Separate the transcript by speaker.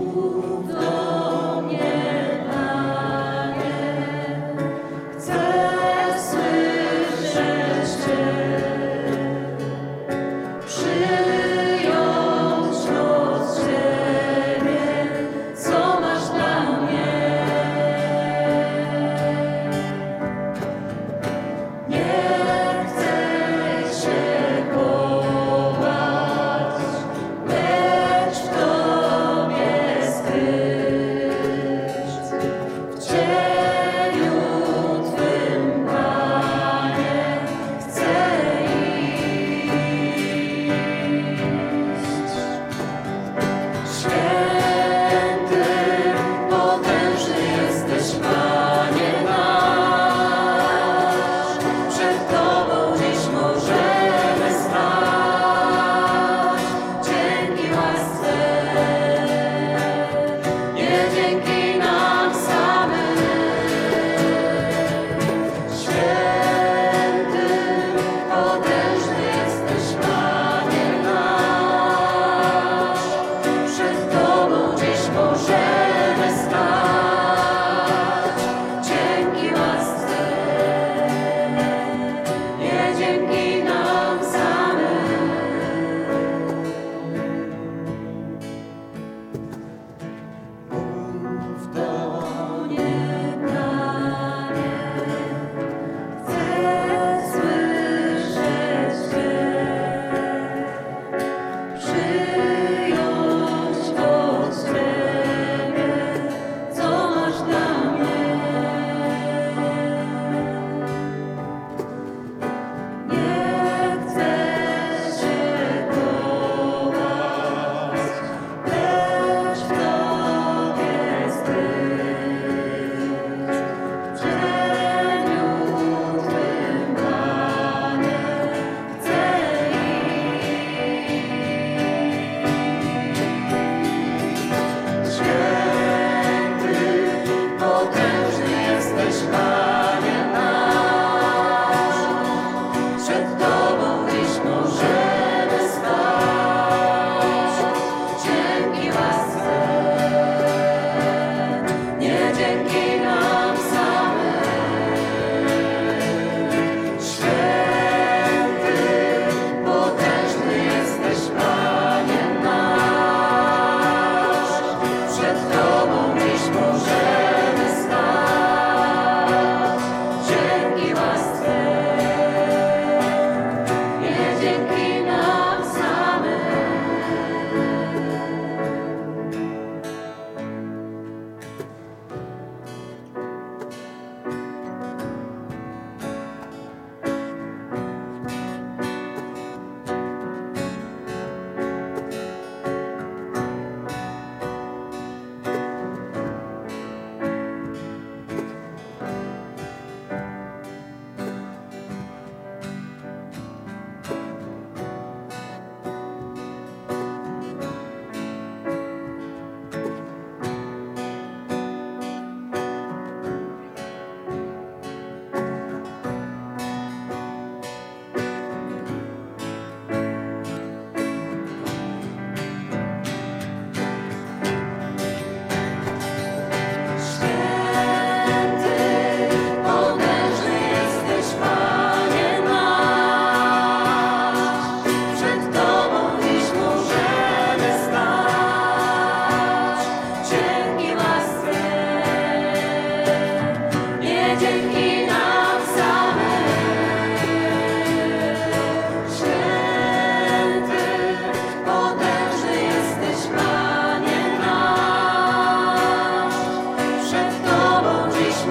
Speaker 1: Ooh.